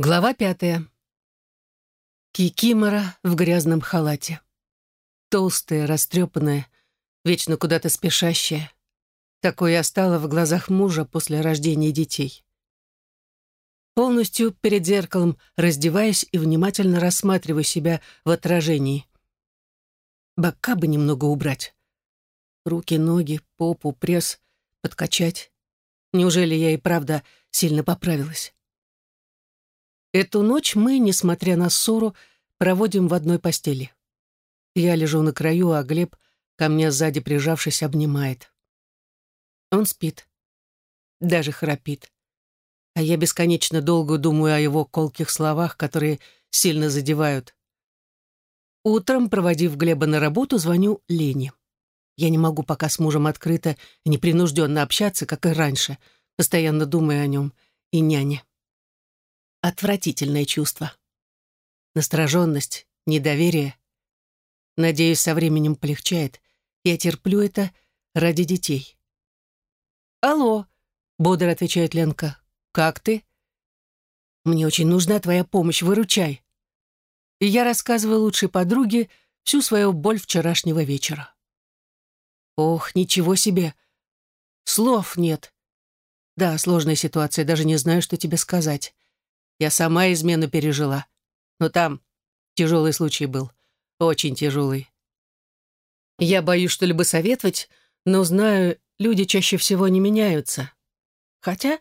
Глава пятая. Кикимора в грязном халате. Толстая, растрепанная, вечно куда-то спешащая. Такое я стала в глазах мужа после рождения детей. Полностью перед зеркалом раздеваюсь и внимательно рассматриваю себя в отражении. Бока бы немного убрать. Руки, ноги, попу, пресс, подкачать. Неужели я и правда сильно поправилась? Эту ночь мы, несмотря на ссору, проводим в одной постели. Я лежу на краю, а Глеб, ко мне сзади прижавшись, обнимает. Он спит. Даже храпит. А я бесконечно долго думаю о его колких словах, которые сильно задевают. Утром, проводив Глеба на работу, звоню Лене. Я не могу пока с мужем открыто и непринужденно общаться, как и раньше, постоянно думая о нем и няне. Отвратительное чувство. Настороженность, недоверие. Надеюсь, со временем полегчает. Я терплю это ради детей. «Алло», — бодро отвечает Ленка. «Как ты?» «Мне очень нужна твоя помощь, выручай». И я рассказываю лучшей подруге всю свою боль вчерашнего вечера. Ох, ничего себе. Слов нет. Да, сложная ситуация, даже не знаю, что тебе сказать. Я сама измену пережила. Но там тяжелый случай был. Очень тяжелый. Я боюсь что-либо советовать, но знаю, люди чаще всего не меняются. Хотя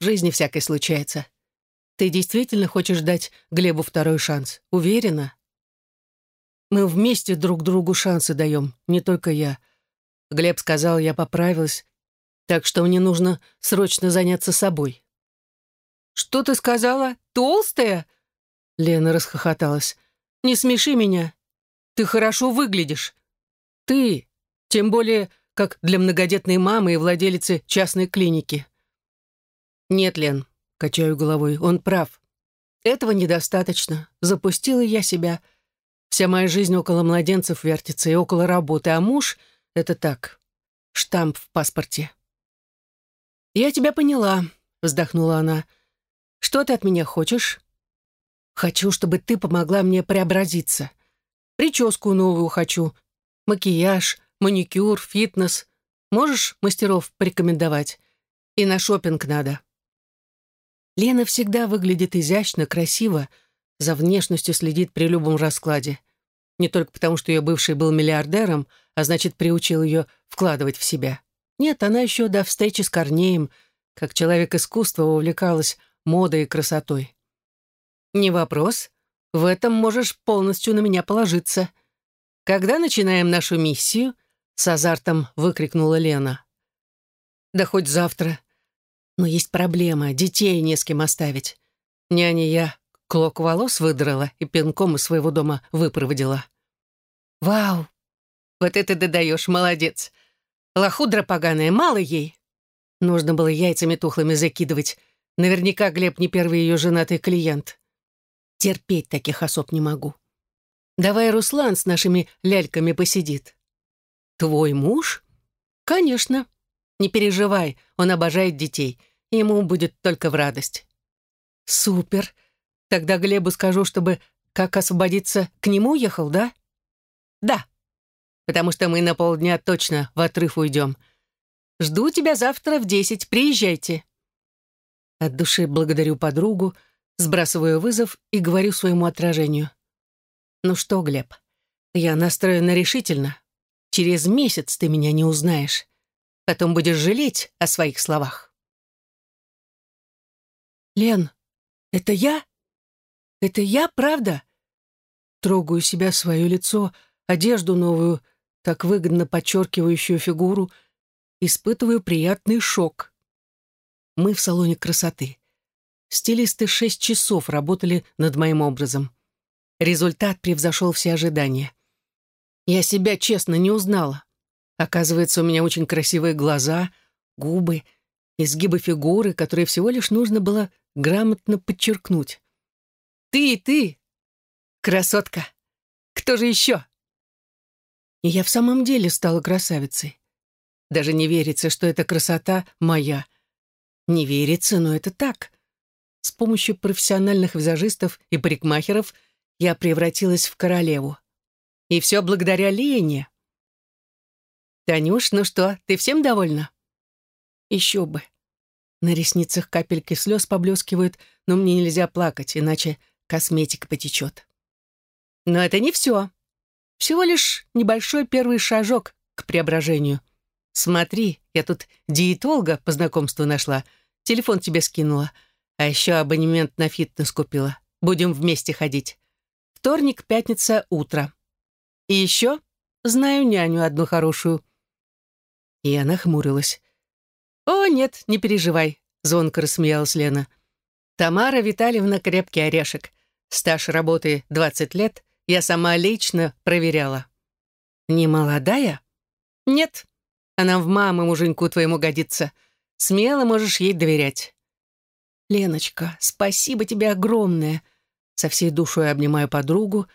в жизни всякое случается. Ты действительно хочешь дать Глебу второй шанс? Уверена? Мы вместе друг другу шансы даем, не только я. Глеб сказал, я поправилась, так что мне нужно срочно заняться собой. «Что ты сказала? Толстая?» Лена расхохоталась. «Не смеши меня. Ты хорошо выглядишь. Ты, тем более, как для многодетной мамы и владелицы частной клиники». «Нет, Лен», — качаю головой, — «он прав. Этого недостаточно. Запустила я себя. Вся моя жизнь около младенцев вертится и около работы, а муж — это так, штамп в паспорте». «Я тебя поняла», — вздохнула она, — что ты от меня хочешь? Хочу, чтобы ты помогла мне преобразиться. Прическу новую хочу, макияж, маникюр, фитнес. Можешь мастеров порекомендовать? И на шопинг надо. Лена всегда выглядит изящно, красиво, за внешностью следит при любом раскладе. Не только потому, что ее бывший был миллиардером, а значит, приучил ее вкладывать в себя. Нет, она еще до встречи с Корнеем, как человек искусства, увлекалась модой и красотой. «Не вопрос. В этом можешь полностью на меня положиться. Когда начинаем нашу миссию?» — с азартом выкрикнула Лена. «Да хоть завтра. Но есть проблема, детей не с кем оставить. Няня я клок волос выдрала и пинком из своего дома выпроводила». «Вау! Вот это ты даешь, молодец! Лохудра поганая, мало ей!» Нужно было яйцами тухлыми закидывать, Наверняка Глеб не первый ее женатый клиент. Терпеть таких особ не могу. Давай Руслан с нашими ляльками посидит. Твой муж? Конечно. Не переживай, он обожает детей. Ему будет только в радость. Супер. Тогда Глебу скажу, чтобы, как освободиться, к нему ехал, да? Да. Потому что мы на полдня точно в отрыв уйдем. Жду тебя завтра в десять. Приезжайте. От души благодарю подругу, сбрасываю вызов и говорю своему отражению. «Ну что, Глеб, я настроена решительно. Через месяц ты меня не узнаешь. Потом будешь жалеть о своих словах». «Лен, это я? Это я, правда?» Трогаю себя, свое лицо, одежду новую, так выгодно подчеркивающую фигуру, испытываю приятный шок. Мы в салоне красоты. Стилисты шесть часов работали над моим образом. Результат превзошел все ожидания. Я себя честно не узнала. Оказывается, у меня очень красивые глаза, губы, изгибы фигуры, которые всего лишь нужно было грамотно подчеркнуть. «Ты, ты! Красотка! Кто же еще?» И я в самом деле стала красавицей. Даже не верится, что эта красота моя — не верится, но это так. с помощью профессиональных визажистов и парикмахеров я превратилась в королеву. И все благодаря Лене. «Танюш, ну что, ты всем довольна?» «Еще бы». На ресницах капельки слез поблескивают, но мне нельзя плакать, иначе косметика потечет. Но это не все. Всего лишь небольшой первый шажок к преображению. Смотри, я тут диетолога по знакомству нашла, телефон тебе скинула, а еще абонемент на фитнес купила. Будем вместе ходить. Вторник, пятница, утро. И еще знаю няню одну хорошую. И она хмурилась. «О, нет, не переживай», — звонко рассмеялась Лена. «Тамара Витальевна крепкий орешек. Стаж работы 20 лет, я сама лично проверяла». «Не молодая?» «Нет, она в мамы муженьку твоему годится. Смело можешь ей доверять». «Леночка, спасибо тебе огромное!» Со всей душой обнимаю подругу.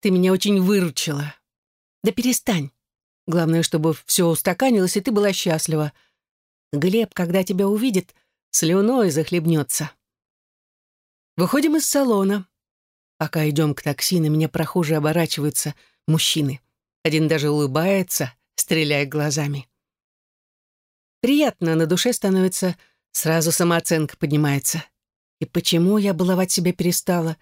«Ты меня очень выручила». «Да перестань. Главное, чтобы все устаканилось, и ты была счастлива. Глеб, когда тебя увидит, слюной захлебнется». Выходим из салона. Пока идем к такси, на меня прохожие оборачиваются мужчины. Один даже улыбается, стреляя глазами. Приятно, на душе становится, сразу самооценка поднимается. И почему я баловать себя перестала?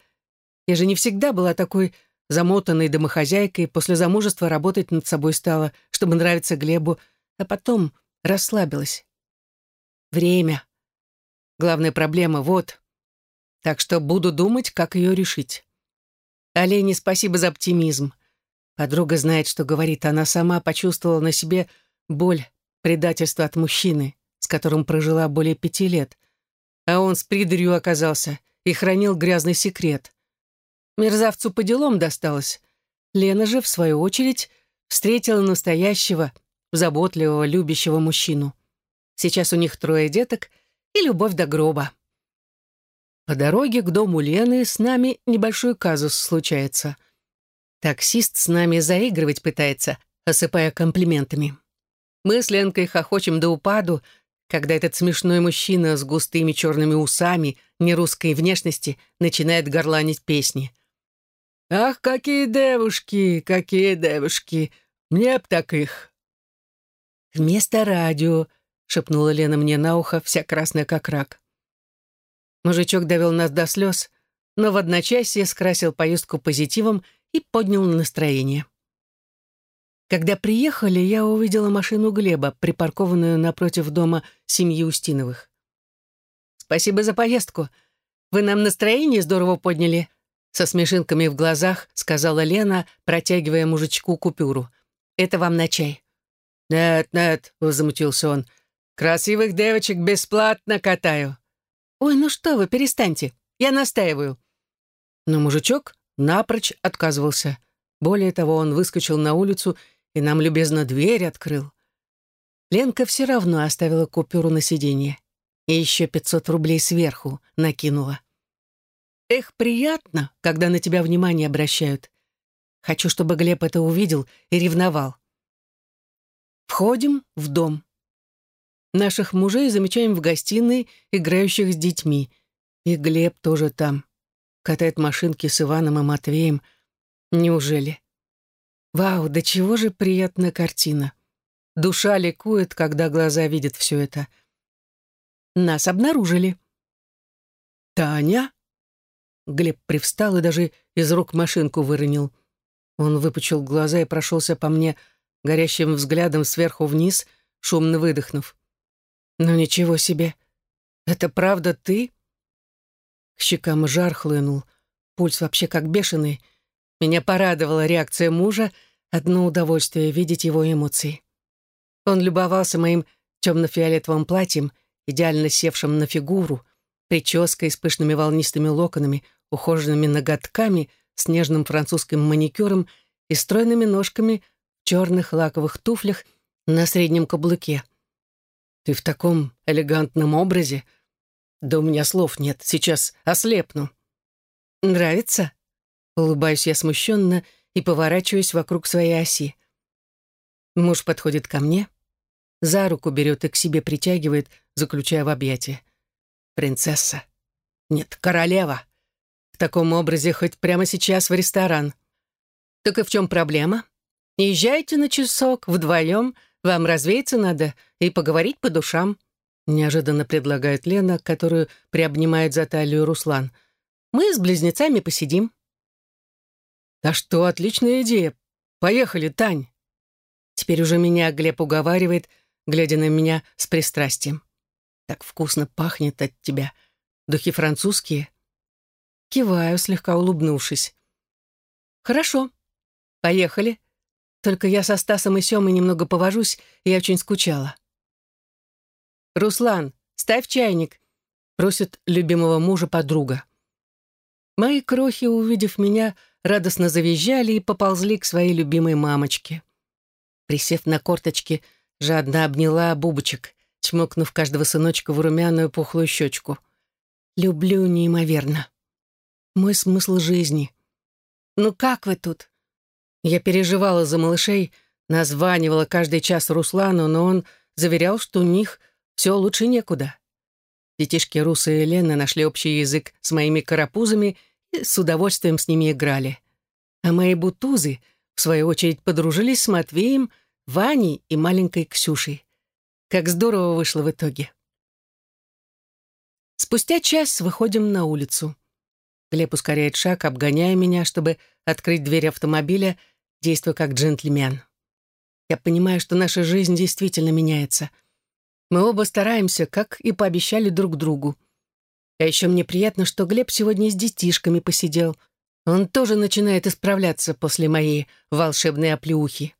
Я же не всегда была такой замотанной домохозяйкой, после замужества работать над собой стала, чтобы нравиться Глебу, а потом расслабилась. Время. Главная проблема вот. Так что буду думать, как ее решить. Олене спасибо за оптимизм. Подруга знает, что говорит. Она сама почувствовала на себе боль предательства от мужчины, с которым прожила более пяти лет. А он с придурью оказался и хранил грязный секрет. Мерзавцу по делам досталось. Лена же, в свою очередь, встретила настоящего, заботливого, любящего мужчину. Сейчас у них трое деток и любовь до гроба. По дороге к дому Лены с нами небольшой казус случается. Таксист с нами заигрывать пытается, осыпая комплиментами. Мы с Ленкой хохочем до упаду, когда этот смешной мужчина с густыми черными усами, нерусской внешности, начинает горланить песни. «Ах, какие девушки, какие девушки! Мне б так их!» «Вместо радио», — шепнула Лена мне на ухо, вся красная как рак. Мужичок довел нас до слез, но в одночасье скрасил поездку позитивом и поднял настроение. Когда приехали, я увидела машину Глеба, припаркованную напротив дома семьи Устиновых. «Спасибо за поездку. Вы нам настроение здорово подняли», со смешинками в глазах сказала Лена, протягивая мужичку купюру. «Это вам на чай». «Нет, нет», — возмутился он, — «красивых девочек бесплатно катаю». «Ой, ну что вы, перестаньте, я настаиваю». Но мужичок напрочь отказывался. Более того, он выскочил на улицу и нам любезно дверь открыл. Ленка все равно оставила купюру на сиденье и еще пятьсот рублей сверху накинула. Эх, приятно, когда на тебя внимание обращают. Хочу, чтобы Глеб это увидел и ревновал. Входим в дом. Наших мужей замечаем в гостиной, играющих с детьми. И Глеб тоже там. Катает машинки с Иваном и Матвеем. Неужели? Вау, да чего же приятная картина. Душа ликует, когда глаза видят все это. Нас обнаружили. «Таня?» Глеб привстал и даже из рук машинку выронил. Он выпучил глаза и прошелся по мне горящим взглядом сверху вниз, шумно выдохнув. «Ну ничего себе! Это правда ты?» К щекам жар хлынул, пульс вообще как бешеный. Меня порадовала реакция мужа, одно удовольствие видеть его эмоции. Он любовался моим темно-фиолетовым платьем, идеально севшим на фигуру, прической с пышными волнистыми локонами, ухоженными ноготками, с нежным французским маникюром и стройными ножками в черных лаковых туфлях на среднем каблуке. Ты в таком элегантном образе? Да у меня слов нет, сейчас ослепну. Нравится? Улыбаюсь я смущенно и поворачиваюсь вокруг своей оси. Муж подходит ко мне, за руку берет и к себе притягивает, заключая в объятия. «Принцесса, Нет, королева. В таком образе хоть прямо сейчас в ресторан. Так и в чем проблема? Езжайте на часок вдвоем, вам развеяться надо и поговорить по душам. Неожиданно предлагает Лена, которую приобнимает за талию Руслан. Мы с близнецами посидим. «А что, отличная идея. Поехали, Тань!» Теперь уже меня Глеб уговаривает, глядя на меня с пристрастием. «Так вкусно пахнет от тебя. Духи французские?» Киваю, слегка улыбнувшись. «Хорошо. Поехали. Только я со Стасом и Семой немного повожусь, я очень скучала». «Руслан, ставь чайник», — просит любимого мужа подруга. Мои крохи, увидев меня, радостно завизжали и поползли к своей любимой мамочке. Присев на корточки, жадно обняла бубочек, чмокнув каждого сыночка в румяную пухлую щечку. «Люблю неимоверно. Мой смысл жизни. Ну как вы тут?» Я переживала за малышей, названивала каждый час Руслану, но он заверял, что у них все лучше некуда. Детишки Руса и Лена нашли общий язык с моими карапузами и с удовольствием с ними играли. А мои бутузы, в свою очередь, подружились с Матвеем, Ваней и маленькой Ксюшей. Как здорово вышло в итоге. Спустя час выходим на улицу. Глеб ускоряет шаг, обгоняя меня, чтобы открыть дверь автомобиля, действуя как джентльмен. Я понимаю, что наша жизнь действительно меняется — мы оба стараемся, как и пообещали друг другу. А еще мне приятно, что Глеб сегодня с детишками посидел. Он тоже начинает исправляться после моей волшебной оплеухи.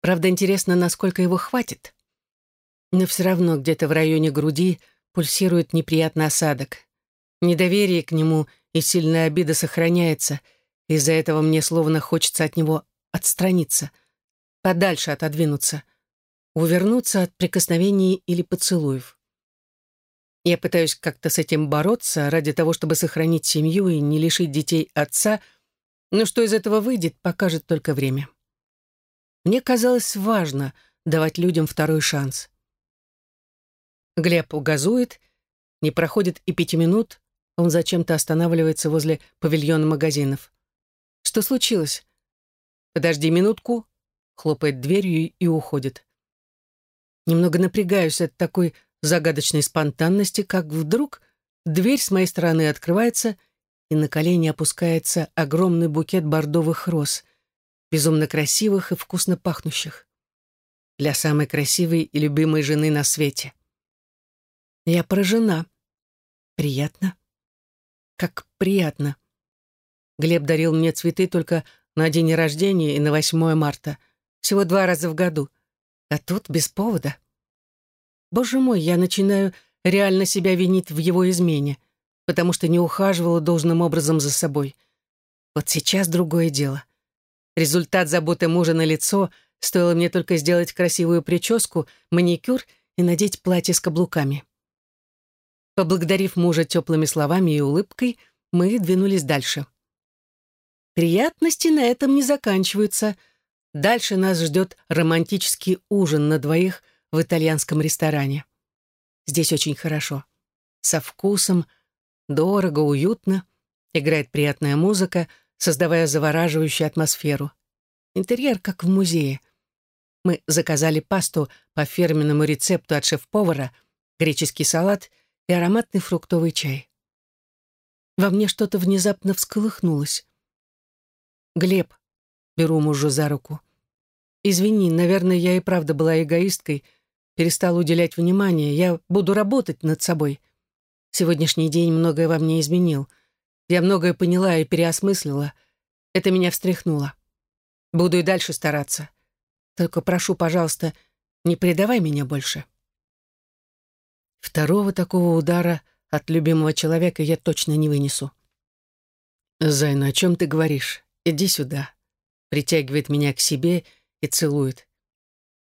Правда, интересно, насколько его хватит. Но все равно где-то в районе груди пульсирует неприятный осадок. Недоверие к нему и сильная обида сохраняется. Из-за этого мне словно хочется от него отстраниться, подальше отодвинуться — увернуться от прикосновений или поцелуев. Я пытаюсь как-то с этим бороться ради того, чтобы сохранить семью и не лишить детей отца, но что из этого выйдет, покажет только время. Мне казалось важно давать людям второй шанс. Глеб угазует, не проходит и пяти минут, он зачем-то останавливается возле павильона магазинов. Что случилось? «Подожди минутку», хлопает дверью и уходит. Немного напрягаюсь от такой загадочной спонтанности, как вдруг дверь с моей стороны открывается, и на колени опускается огромный букет бордовых роз, безумно красивых и вкусно пахнущих. Для самой красивой и любимой жены на свете. Я поражена. Приятно. Как приятно. Глеб дарил мне цветы только на день рождения и на 8 марта. Всего два раза в году — а тут без повода. Боже мой, я начинаю реально себя винить в его измене, потому что не ухаживала должным образом за собой. Вот сейчас другое дело. Результат заботы мужа на лицо стоило мне только сделать красивую прическу, маникюр и надеть платье с каблуками. Поблагодарив мужа теплыми словами и улыбкой, мы двинулись дальше. Приятности на этом не заканчиваются — Дальше нас ждет романтический ужин на двоих в итальянском ресторане. Здесь очень хорошо. Со вкусом, дорого, уютно. Играет приятная музыка, создавая завораживающую атмосферу. Интерьер как в музее. Мы заказали пасту по фирменному рецепту от шеф-повара, греческий салат и ароматный фруктовый чай. Во мне что-то внезапно всколыхнулось. «Глеб, Беру мужа за руку. «Извини, наверное, я и правда была эгоисткой, перестала уделять внимание. Я буду работать над собой. Сегодняшний день многое во мне изменил. Я многое поняла и переосмыслила. Это меня встряхнуло. Буду и дальше стараться. Только прошу, пожалуйста, не предавай меня больше». Второго такого удара от любимого человека я точно не вынесу. «Зайна, о чем ты говоришь? Иди сюда притягивает меня к себе и целует.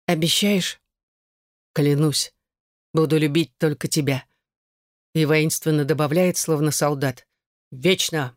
«Обещаешь?» «Клянусь, буду любить только тебя». И воинственно добавляет, словно солдат. «Вечно!»